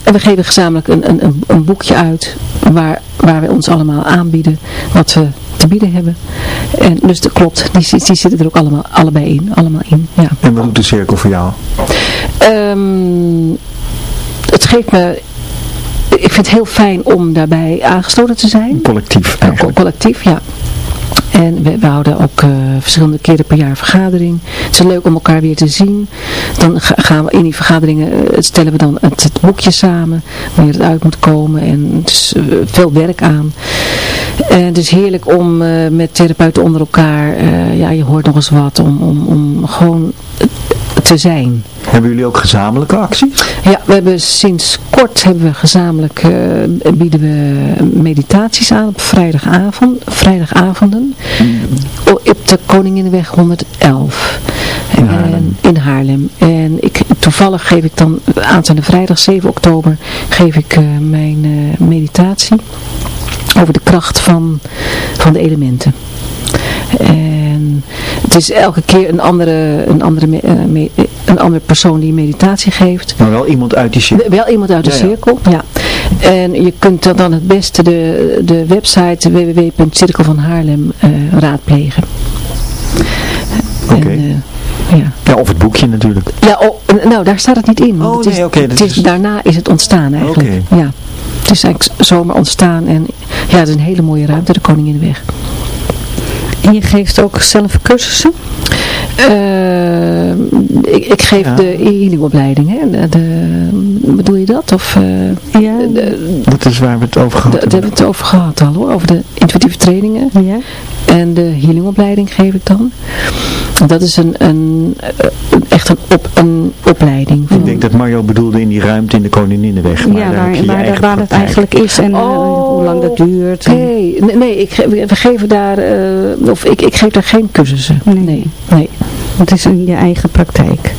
en, we geven gezamenlijk een, een, een boekje uit waar, waar we ons allemaal aanbieden wat we te bieden hebben. En dus dat klopt, die, die zitten er ook allemaal, allebei in. Allemaal in ja. En wat doet de cirkel voor jou? Um, het geeft me ik vind het heel fijn om daarbij aangesloten te zijn. Collectief eigenlijk. Collectief, ja. En we, houden ook uh, verschillende keren per jaar vergadering. Het is leuk om elkaar weer te zien. Dan gaan we in die vergaderingen, uh, stellen we dan het, boekje samen, wanneer het uit moet komen. En het is uh, veel werk aan. En het is heerlijk om met therapeuten onder elkaar, ja je hoort nog eens wat, om, om, om gewoon te zijn. Hebben jullie ook gezamenlijke acties? Ja, we hebben sinds kort hebben we gezamenlijk uh, bieden we meditaties aan op vrijdagavond, vrijdagavonden mm. op de Koninginnenweg 111 in Haarlem. En, in Haarlem. En ik, toevallig geef ik dan aanstaande vrijdag 7 oktober geef ik uh, mijn uh, meditatie over de kracht van, van de elementen. En het is elke keer een andere, een andere, me, een andere persoon die meditatie geeft. Maar wel iemand uit die cirkel. Wel iemand uit de ja, cirkel, ja. ja. En je kunt dan het beste de, de website www.cirkelvanhaarlem uh, raadplegen. Oké. Okay. Ja. ja, of het boekje natuurlijk. Ja, oh, nou daar staat het niet in. Oh, het nee, is, okay, het is, Daarna is het ontstaan eigenlijk. Okay. Ja. Het is eigenlijk zomaar ontstaan en ja, het is een hele mooie ruimte, de Koninginnenweg. En je geeft ook zelf cursussen? Uh, ik, ik, geef ja. de healingopleiding. Hè? De, de, bedoel je dat? Of, uh, ja. De, dat is waar we het over gehad hebben. Daar hebben we het over gehad al hoor. Over de intuïtieve trainingen. Ja. En de healingopleiding geef ik dan. Dat is een, een, echt een, op, een opleiding. Ik denk dat Mario bedoelde in die ruimte in de Koninginnenweg. Maar ja, waar, waar, waar het eigenlijk is en oh, uh, hoe lang dat duurt. Okay. nee, nee ik, we geven daar, uh, of ik, ik geef daar geen cursussen. Nee. nee, nee. Het is in je eigen praktijk.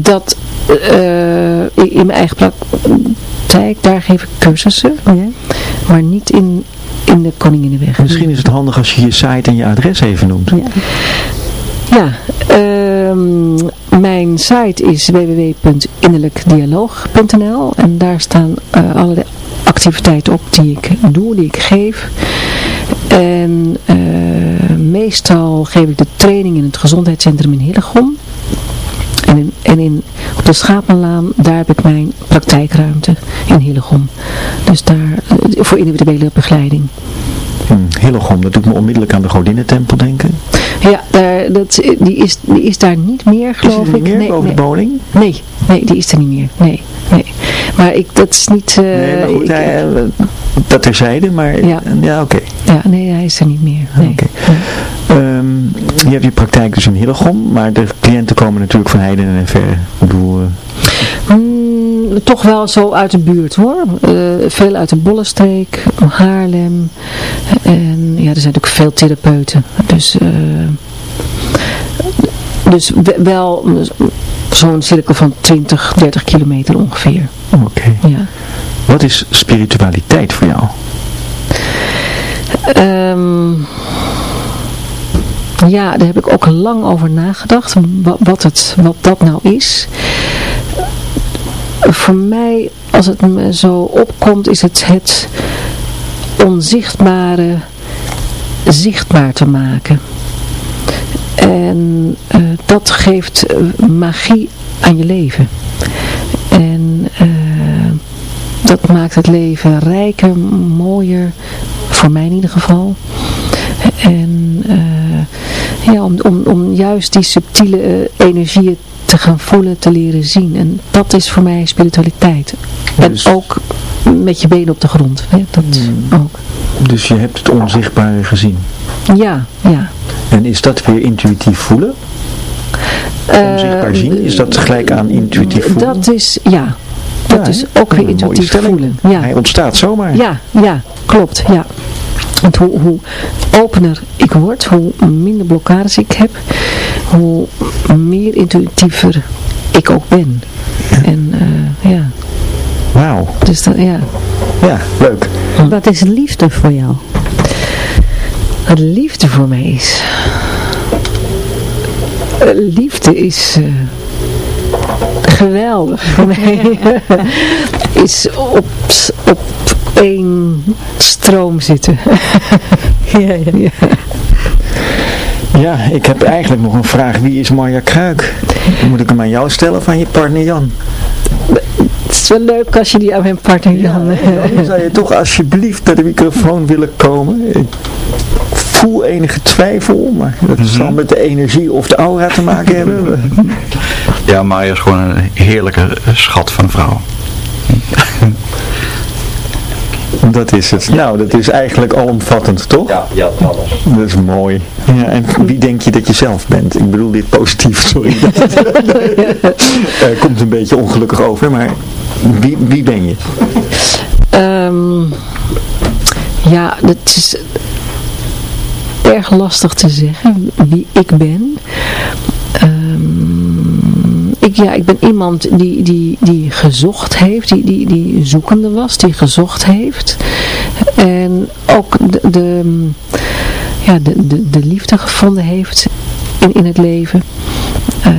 Dat uh, in mijn eigen praktijk, daar geef ik cursussen. Ja. Maar niet in, in de Koninginnenweg. Misschien is het handig als je je site en je adres even noemt. Ja, ja um, mijn site is www.innerlijkdialoog.nl en daar staan uh, alle activiteiten op die ik doe, die ik geef. En uh, meestal geef ik de training in het gezondheidscentrum in Hillegom. En, in, en in, op de Schapenlaan, daar heb ik mijn praktijkruimte in Hillegom. Dus daar, voor individuele begeleiding. Hmm, Hillegom, dat doet me onmiddellijk aan de Godinnentempel denken. Ja, daar, dat, die, is, die is daar niet meer, geloof is ik. Meer nee, boven nee. de bowling? Nee, nee, die is er niet meer. Nee, nee. Maar ik, dat is niet... Uh, nee, maar goed, ik, hij, uh, dat terzijde, maar ja, ja oké. Okay. Ja, nee, hij is er niet meer. Nee. Okay. Nee. Um, je hebt je praktijk dus in Hillegom, maar de cliënten komen natuurlijk van heiden en ver. Ik bedoel... Uh... Mm, toch wel zo uit de buurt hoor. veel uit de Bollenstreek, Haarlem. En ja, er zijn natuurlijk veel therapeuten. Dus... Dus wel zo'n cirkel van 20, 30 kilometer ongeveer. Oké. Okay. Ja. Wat is spiritualiteit voor jou? Um, ja, daar heb ik ook lang over nagedacht. Wat, het, wat dat nou is. Voor mij, als het me zo opkomt, is het het onzichtbare zichtbaar te maken. En uh, dat geeft uh, magie aan je leven. En uh, dat maakt het leven rijker, mooier, voor mij in ieder geval. En ja, om, om, om juist die subtiele energieën te gaan voelen, te leren zien. En dat is voor mij spiritualiteit. Dus, en ook met je benen op de grond. Hè? Dat mm, ook. Dus je hebt het onzichtbare gezien? Ja, ja. En is dat weer intuïtief voelen? Onzichtbaar zien? Is dat gelijk aan intuïtief voelen? Dat is, ja. dat is ook weer intuïtief voelen. Ja. Hij ontstaat zomaar. Ja, ja, klopt. Ja. Want hoe, hoe opener ik word, hoe minder blokkades ik heb, hoe meer intuïtiever ik ook ben. En uh, ja. Wauw. Dus dat, ja. Ja, leuk. Wat is liefde voor jou? Wat liefde voor mij is... Liefde is... Uh, geweldig voor mij. is op, op één stroom zitten. ja, ja. ja. Ja, ik heb eigenlijk nog een vraag. Wie is Marja Kruik? Moet ik hem aan jou stellen van je partner Jan? Het is wel leuk als je die aan mijn partner Jan... Ja, dan zou je toch alsjeblieft naar de microfoon willen komen. Ik voel enige twijfel, maar dat zal mhm. met de energie of de aura te maken hebben. Ja, Marja is gewoon een heerlijke schat van vrouw. Dat is het. Nou, dat is eigenlijk alomvattend, toch? Ja, ja, alles. Dat is mooi. Ja, en wie denk je dat je zelf bent? Ik bedoel dit positief, sorry. uh, komt een beetje ongelukkig over, maar wie, wie ben je? Um, ja, dat is erg lastig te zeggen wie ik ben. Um, ik, ja, ik ben iemand die, die, die gezocht heeft, die, die, die zoekende was, die gezocht heeft. En ook de, ja, de, de, de liefde gevonden heeft in, in het leven. Uh,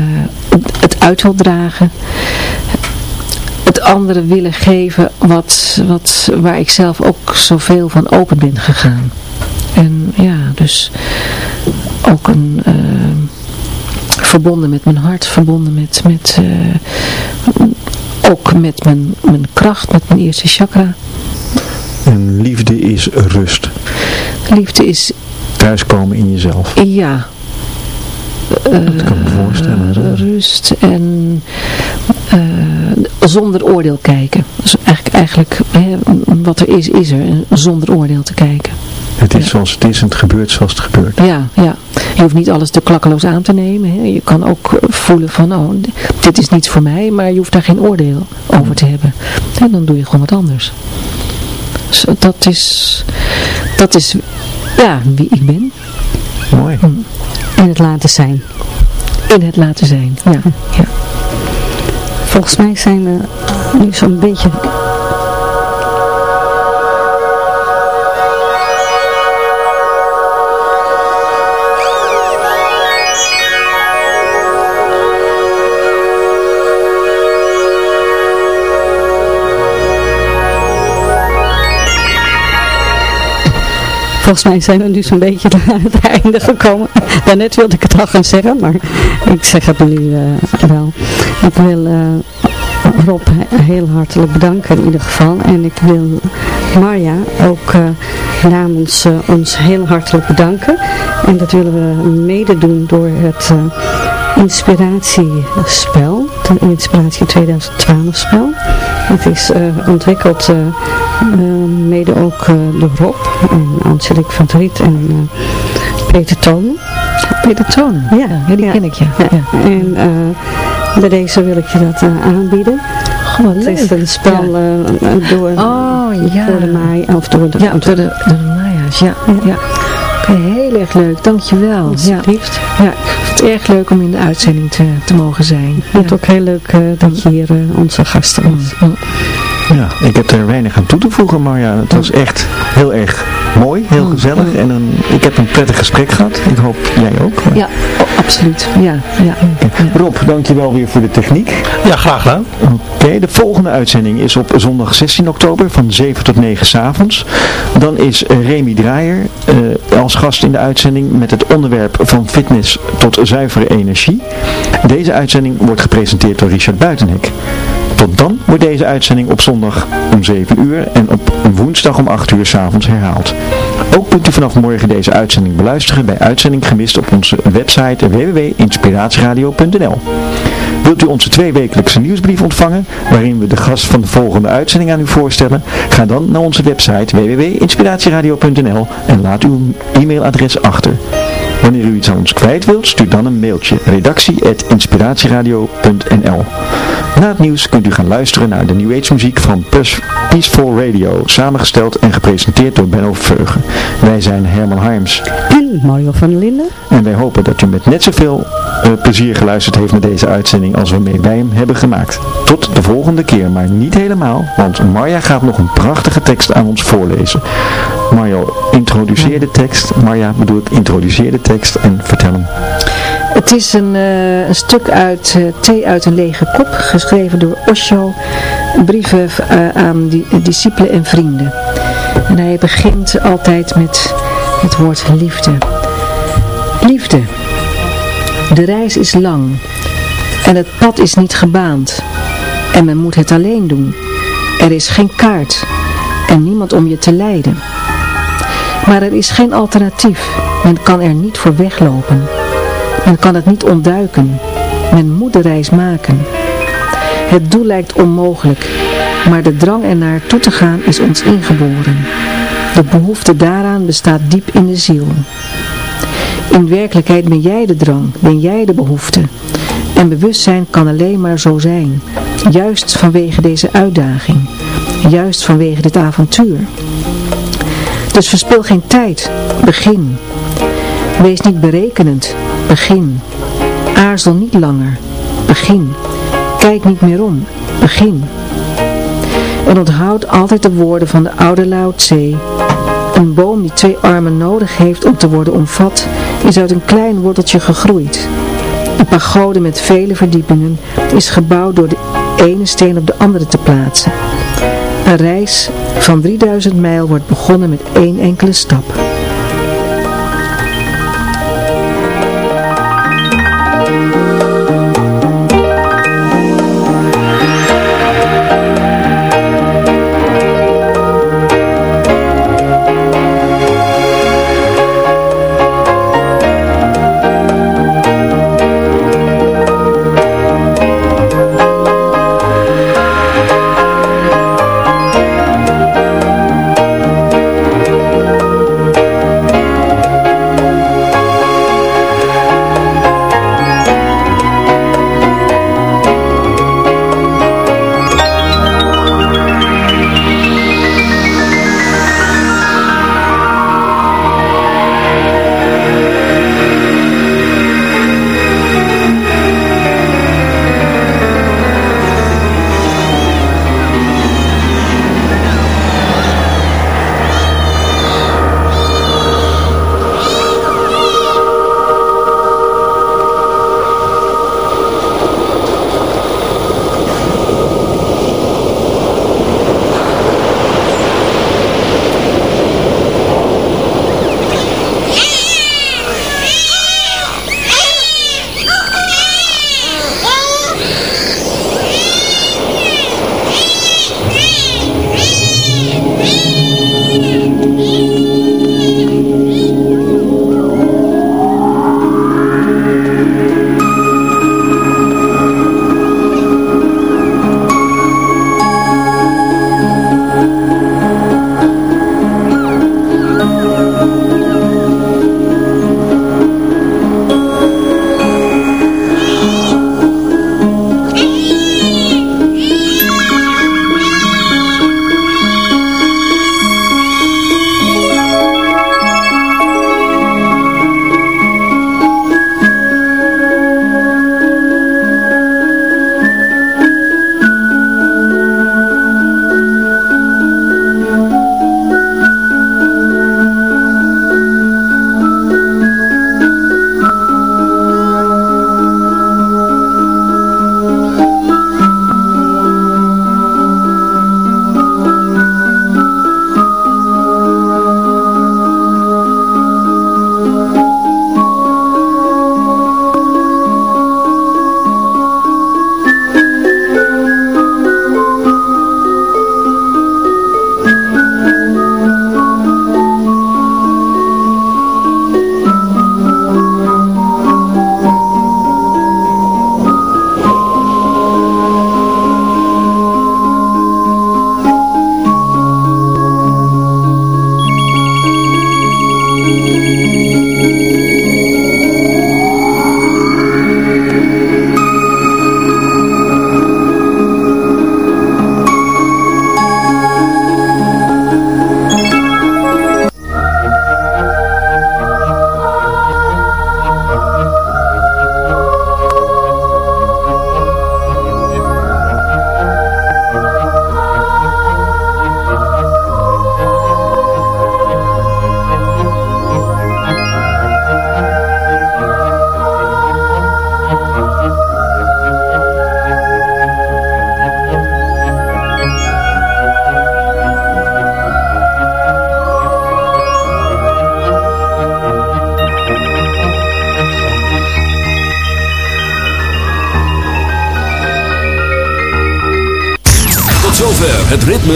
het uit wil dragen het anderen willen geven wat, wat, waar ik zelf ook zoveel van open ben gegaan. En ja, dus ook een, uh, verbonden met mijn hart, verbonden met, met uh, ook met mijn, mijn kracht, met mijn eerste chakra. En liefde is rust. Liefde is... Thuiskomen in jezelf. Ja. Uh, dat kan me voorstellen. Rust en zonder oordeel kijken. Dus eigenlijk, eigenlijk hè, wat er is, is er. Zonder oordeel te kijken. Het is zoals het is en het gebeurt zoals het gebeurt. Ja, ja. Je hoeft niet alles te klakkeloos aan te nemen. Hè. Je kan ook voelen van, oh, dit is niets voor mij, maar je hoeft daar geen oordeel over te hebben. En dan doe je gewoon wat anders. Dus dat is, dat is, ja, wie ik ben. Mooi. Hm. In het laten zijn. In het laten zijn, ja. ja. Volgens mij zijn we nu zo'n beetje volgens mij zijn we nu zo'n beetje aan het einde gekomen. Daarnet wilde ik het al gaan zeggen, maar ik zeg het nu uh, wel. Ik wil uh, Rob heel hartelijk bedanken in ieder geval. En ik wil Marja ook uh, namens ons heel hartelijk bedanken. En dat willen we mede doen door het inspiratiespel. De Inspiratie 2012 spel. Het is ontwikkeld mede ook door Rob en Angelique van Riet en Peter Toon. Peter Toon? Ja, die ken ik, ja. ja. En bij deze wil ik je dat aanbieden. Oh, het is een spel door, oh, door de Maya, of door de, ja, door de, door de Maya's, ja. ja. heel erg leuk, dankjewel. Ja. ja, het erg leuk om in de uitzending te, te mogen zijn. Ik vind het ook heel leuk uh, dat je hier uh, onze gasten was. Ja, ik heb er weinig aan toe te voegen, maar ja, het was echt heel erg mooi, heel gezellig. En een, ik heb een prettig gesprek gehad. Ik hoop jij ook. Ja, oh, absoluut. Ja, ja. Rob, dankjewel weer voor de techniek. Ja, graag gedaan. Oké, de volgende uitzending is op zondag 16 oktober van 7 tot 9 s avonds. Dan is Remy Draaier uh, als gast in de uitzending met het onderwerp van fitness tot zuivere energie. Deze uitzending wordt gepresenteerd door Richard Buitenhek. Tot dan wordt deze uitzending op zondag om 7 uur en op woensdag om 8 uur s'avonds herhaald. Ook kunt u vanaf morgen deze uitzending beluisteren bij Uitzending Gemist op onze website www.inspiratieradio.nl Wilt u onze tweewekelijkse nieuwsbrief ontvangen, waarin we de gast van de volgende uitzending aan u voorstellen? Ga dan naar onze website www.inspiratieradio.nl en laat uw e-mailadres achter. Wanneer u iets aan ons kwijt wilt, stuur dan een mailtje redactie.inspiratieradio.nl Na het nieuws kunt u gaan luisteren naar de New Age muziek van Peaceful Radio, samengesteld en gepresenteerd door Benno Veugen. Wij zijn Herman Harms. En Mario van Linden. En wij hopen dat u met net zoveel uh, plezier geluisterd heeft naar deze uitzending als we mee bij hem hebben gemaakt. Tot de volgende keer, maar niet helemaal, want Marja gaat nog een prachtige tekst aan ons voorlezen. Mario, introduceer de tekst. Marja bedoel ik, introduceer de tekst en vertel hem. Het is een, uh, een stuk uit uh, Thee uit een lege kop, geschreven door Osho, brieven uh, aan die, discipelen en vrienden. En hij begint altijd met het woord liefde. Liefde. De reis is lang en het pad is niet gebaand en men moet het alleen doen. Er is geen kaart en niemand om je te leiden. Maar er is geen alternatief. Men kan er niet voor weglopen. Men kan het niet ontduiken. Men moet de reis maken. Het doel lijkt onmogelijk, maar de drang ernaar toe te gaan is ons ingeboren. De behoefte daaraan bestaat diep in de ziel. In werkelijkheid ben jij de drang, ben jij de behoefte. En bewustzijn kan alleen maar zo zijn, juist vanwege deze uitdaging, juist vanwege dit avontuur. Dus verspil geen tijd, begin. Wees niet berekenend, begin. Aarzel niet langer, begin. Kijk niet meer om, begin. En onthoud altijd de woorden van de oude Lao Tse. Een boom die twee armen nodig heeft om te worden omvat, is uit een klein worteltje gegroeid. Een pagode met vele verdiepingen is gebouwd door de ene steen op de andere te plaatsen. Een reis van 3000 mijl wordt begonnen met één enkele stap.